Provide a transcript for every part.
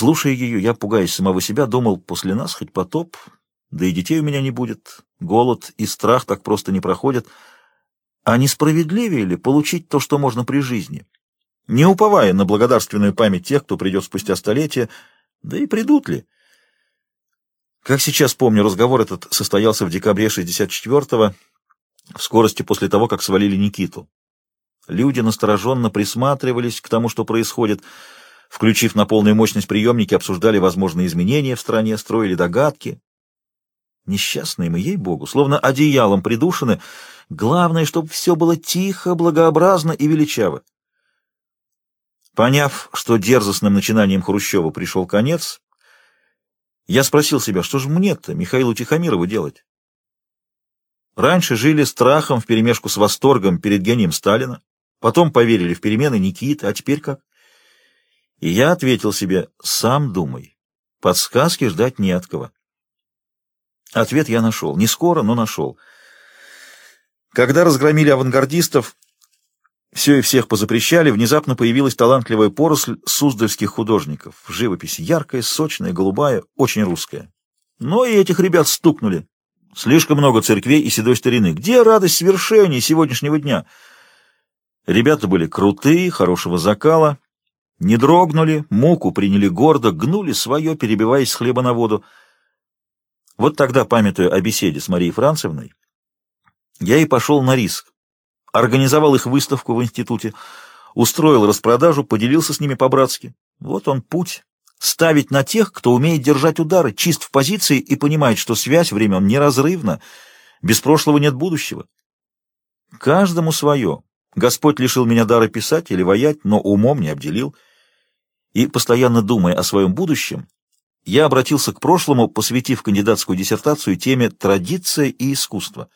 Слушая ее, я, пугаясь самого себя, думал, после нас хоть потоп, да и детей у меня не будет. Голод и страх так просто не проходят. А несправедливее ли получить то, что можно при жизни? Не уповая на благодарственную память тех, кто придет спустя столетия, да и придут ли? Как сейчас помню, разговор этот состоялся в декабре 64-го, в скорости после того, как свалили Никиту. Люди настороженно присматривались к тому, что происходит, включив на полную мощность приемники, обсуждали возможные изменения в стране, строили догадки. Несчастные мы, ей-богу, словно одеялом придушены. Главное, чтобы все было тихо, благообразно и величаво. Поняв, что дерзостным начинанием Хрущева пришел конец, я спросил себя, что же мне-то, Михаилу Тихомирову, делать? Раньше жили страхом вперемешку с восторгом перед гением Сталина, потом поверили в перемены Никиты, а теперь как? И я ответил себе, сам думай, подсказки ждать не от кого. Ответ я нашел, не скоро, но нашел. Когда разгромили авангардистов, все и всех позапрещали, внезапно появилась талантливая поросль суздальских художников. Живопись яркая, сочная, голубая, очень русская. Но и этих ребят стукнули. Слишком много церквей и седой старины. Где радость свершения сегодняшнего дня? Ребята были крутые, хорошего закала, не дрогнули, муку приняли гордо, гнули свое, перебиваясь с хлеба на воду. Вот тогда, памятуя о беседе с Марией Францевной, я и пошел на риск организовал их выставку в институте, устроил распродажу, поделился с ними по-братски. Вот он путь. Ставить на тех, кто умеет держать удары, чист в позиции и понимает, что связь времен неразрывна, без прошлого нет будущего. Каждому свое. Господь лишил меня дара писать или воять, но умом не обделил. И, постоянно думая о своем будущем, я обратился к прошлому, посвятив кандидатскую диссертацию теме «Традиция и искусство».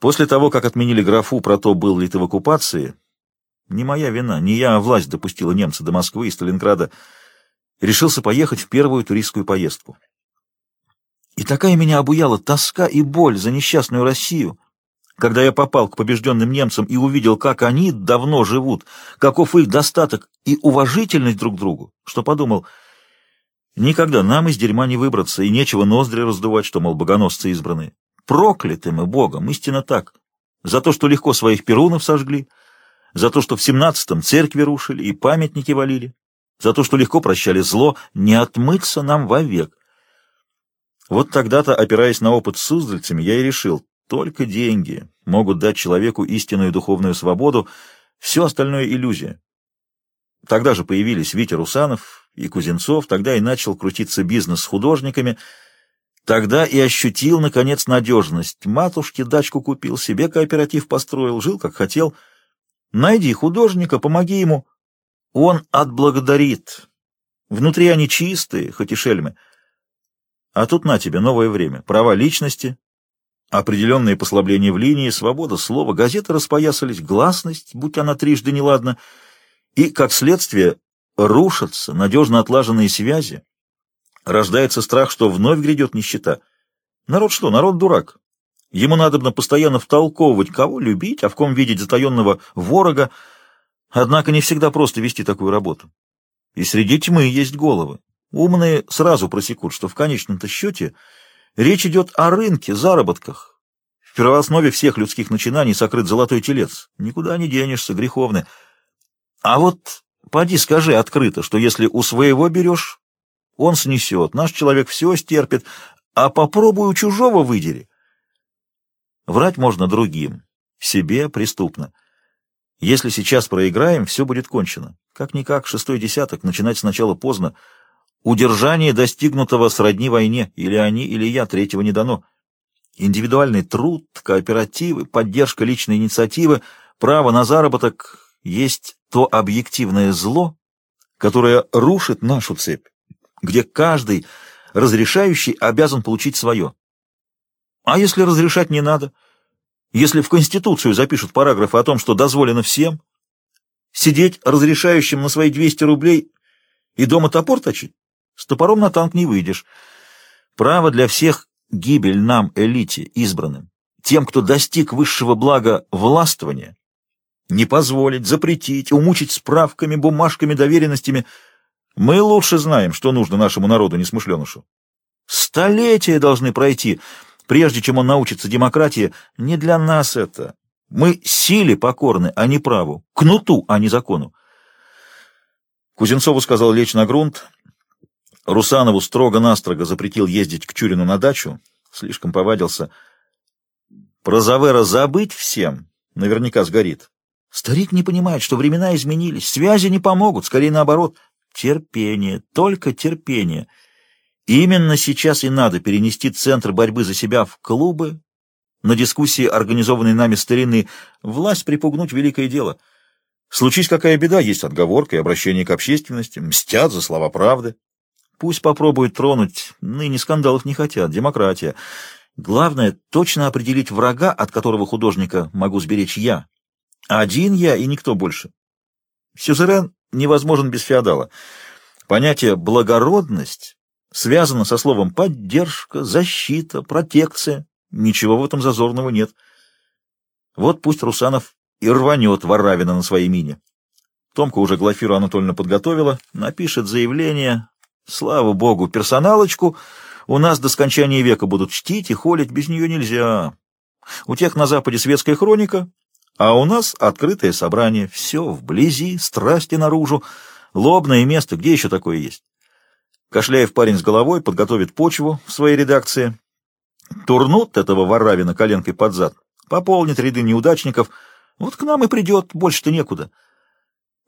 После того, как отменили графу про то, был ли ты в оккупации, не моя вина, не я, а власть допустила немца до Москвы и Сталинграда, решился поехать в первую туристскую поездку. И такая меня обуяла тоска и боль за несчастную Россию, когда я попал к побежденным немцам и увидел, как они давно живут, каков их достаток и уважительность друг к другу, что подумал, никогда нам из дерьма не выбраться, и нечего ноздри раздувать, что, мол, богоносцы избранные. Прокляты мы Богом, истинно так. За то, что легко своих перунов сожгли, за то, что в семнадцатом церкви рушили и памятники валили, за то, что легко прощали зло, не отмыться нам вовек. Вот тогда-то, опираясь на опыт с суздальцами, я и решил, только деньги могут дать человеку истинную духовную свободу, все остальное — иллюзия. Тогда же появились Витя Русанов и Кузенцов, тогда и начал крутиться бизнес с художниками — Тогда и ощутил, наконец, надежность. Матушке дачку купил, себе кооператив построил, жил, как хотел. Найди художника, помоги ему. Он отблагодарит. Внутри они чистые, хоть и шельмы. А тут на тебе новое время. Права личности, определенные послабления в линии, свобода слова, газеты распоясались, гласность, будь она трижды неладна, и, как следствие, рушатся надежно отлаженные связи, Рождается страх, что вновь грядет нищета. Народ что? Народ дурак. Ему надобно постоянно втолковывать, кого любить, а в ком видеть затаенного ворога. Однако не всегда просто вести такую работу. И среди тьмы есть головы. Умные сразу просекут, что в конечном-то счете речь идет о рынке, заработках. В первооснове всех людских начинаний сокрыт золотой телец. Никуда не денешься, греховный. А вот поди скажи открыто, что если у своего берешь, он снесет, наш человек все стерпит, а попробуй у чужого выдери. Врать можно другим, себе преступно. Если сейчас проиграем, все будет кончено. Как-никак, шестой десяток, начинать сначала поздно. Удержание достигнутого сродни войне, или они, или я, третьего не дано. Индивидуальный труд, кооперативы, поддержка личной инициативы, право на заработок есть то объективное зло, которое рушит нашу цепь где каждый разрешающий обязан получить свое. А если разрешать не надо? Если в Конституцию запишут параграфы о том, что дозволено всем, сидеть разрешающим на свои 200 рублей и дома топор точить? С топором на танк не выйдешь. Право для всех гибель нам, элите, избранным, тем, кто достиг высшего блага властвования, не позволить, запретить, умучить справками, бумажками, доверенностями – Мы лучше знаем, что нужно нашему народу несмышленышу. Столетия должны пройти, прежде чем он научится демократии. Не для нас это. Мы силе покорны, а не праву, кнуту, а не закону. Кузенцову сказал лечь на грунт. Русанову строго-настрого запретил ездить к Чурину на дачу. Слишком повадился. Про Завера забыть всем наверняка сгорит. Старик не понимает, что времена изменились, связи не помогут, скорее наоборот. Терпение, только терпение. Именно сейчас и надо перенести центр борьбы за себя в клубы, на дискуссии, организованной нами старины. Власть припугнуть — великое дело. Случись какая беда, есть отговорка и обращение к общественности, мстят за слова правды. Пусть попробуют тронуть, ныне скандалов не хотят, демократия. Главное — точно определить врага, от которого художника могу сберечь я. Один я и никто больше. Сюзерен невозможен без феодала. Понятие «благородность» связано со словом «поддержка», «защита», «протекция». Ничего в этом зазорного нет. Вот пусть Русанов и рванет Варавина на своей мине. Томка уже Глафиру Анатольевну подготовила, напишет заявление. Слава богу, персоналочку у нас до скончания века будут чтить и холить, без нее нельзя. У тех на Западе светская хроника, а у нас открытое собрание. Все вблизи, страсти наружу, лобное место, где еще такое есть? Кошляев парень с головой подготовит почву в своей редакции. Турнут этого Варавина коленкой под зад, пополнит ряды неудачников. Вот к нам и придет, больше-то некуда.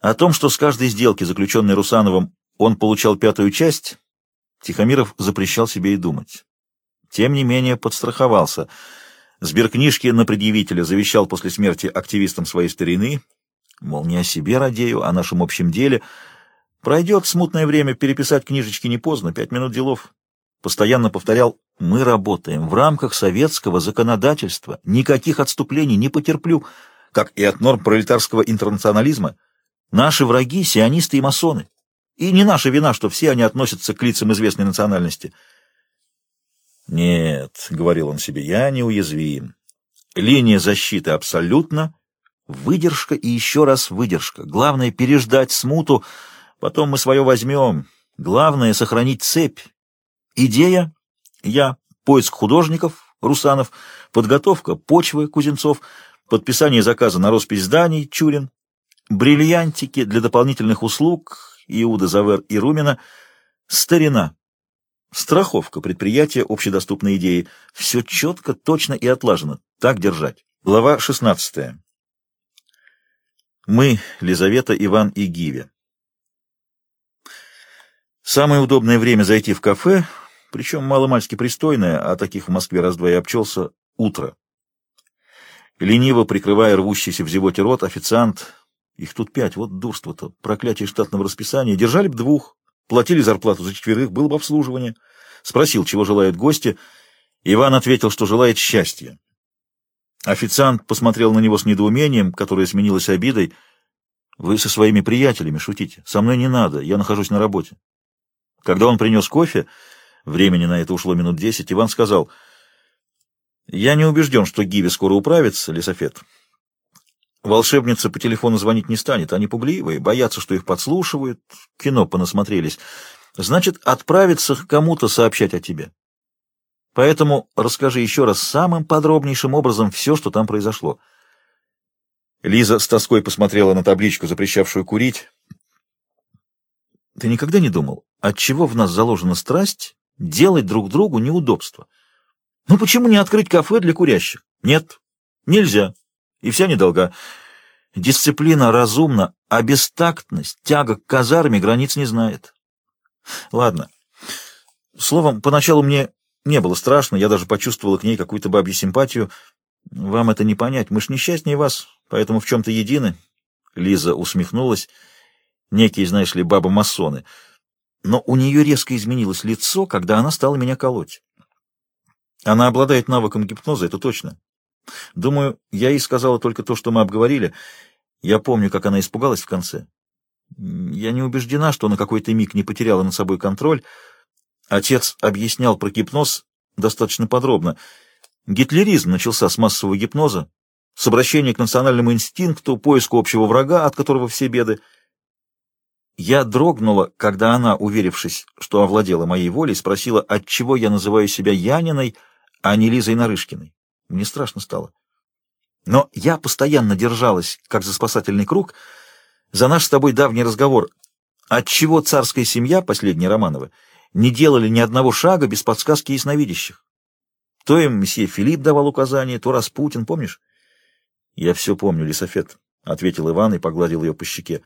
О том, что с каждой сделки, заключенной Русановым, он получал пятую часть, Тихомиров запрещал себе и думать. Тем не менее подстраховался — Сберкнижки на предъявителя завещал после смерти активистам своей старины, мол, не о себе радею, а о нашем общем деле. Пройдет смутное время, переписать книжечки не поздно, пять минут делов. Постоянно повторял, мы работаем в рамках советского законодательства, никаких отступлений не потерплю, как и от норм пролетарского интернационализма. Наши враги — сионисты и масоны. И не наша вина, что все они относятся к лицам известной национальности — «Нет», — говорил он себе, — «я неуязвим. Линия защиты абсолютно, выдержка и еще раз выдержка. Главное — переждать смуту, потом мы свое возьмем. Главное — сохранить цепь. Идея — я, поиск художников, Русанов, подготовка почвы, Кузенцов, подписание заказа на роспись зданий, Чурин, бриллиантики для дополнительных услуг, Иуда Завер и Румина, старина, Страховка предприятия общедоступной идеи. Все четко, точно и отлажено. Так держать. Глава 16. Мы, Лизавета, Иван и Гиве. Самое удобное время зайти в кафе, причем маломальски пристойное, а таких в Москве раз-два и обчелся, утро. Лениво прикрывая рвущийся в зевоте рот, официант, их тут пять, вот дурство-то, проклятие штатного расписания, держали б двух, Платили зарплату за четверых, было бы обслуживание. Спросил, чего желают гости. Иван ответил, что желает счастья. Официант посмотрел на него с недоумением, которое сменилось обидой. «Вы со своими приятелями шутите. Со мной не надо, я нахожусь на работе». Когда он принес кофе, времени на это ушло минут десять, Иван сказал, «Я не убежден, что Гиви скоро управится, Лисофет. Волшебница по телефону звонить не станет. Они пугливые, боятся, что их подслушивают, кино понасмотрелись. Значит, отправиться к кому-то сообщать о тебе. Поэтому расскажи еще раз самым подробнейшим образом все, что там произошло. Лиза с тоской посмотрела на табличку, запрещавшую курить. Ты никогда не думал, от чего в нас заложена страсть делать друг другу неудобства? Ну почему не открыть кафе для курящих? Нет, нельзя и вся недолга. Дисциплина разумна, а бестактность, тяга к казарме границ не знает. Ладно. Словом, поначалу мне не было страшно, я даже почувствовала к ней какую-то бабью симпатию. Вам это не понять, мы ж несчастнее вас, поэтому в чем-то едины. Лиза усмехнулась. Некие, знаешь ли, баба-масоны. Но у нее резко изменилось лицо, когда она стала меня колоть. Она обладает навыком гипноза, это точно. Думаю, я ей сказала только то, что мы обговорили. Я помню, как она испугалась в конце. Я не убеждена, что на какой-то миг не потеряла над собой контроль. Отец объяснял про гипноз достаточно подробно. Гитлеризм начался с массового гипноза, с обращения к национальному инстинкту, поиску общего врага, от которого все беды. Я дрогнула, когда она, уверившись, что овладела моей волей, спросила, отчего я называю себя Яниной, а не Лизой Нарышкиной. Мне страшно стало. Но я постоянно держалась, как за спасательный круг, за наш с тобой давний разговор, отчего царская семья, последняя Романова, не делали ни одного шага без подсказки ясновидящих. То им месье Филипп давал указания, то Распутин, помнишь? — Я все помню, Лисофет, — ответил Иван и погладил ее по щеке.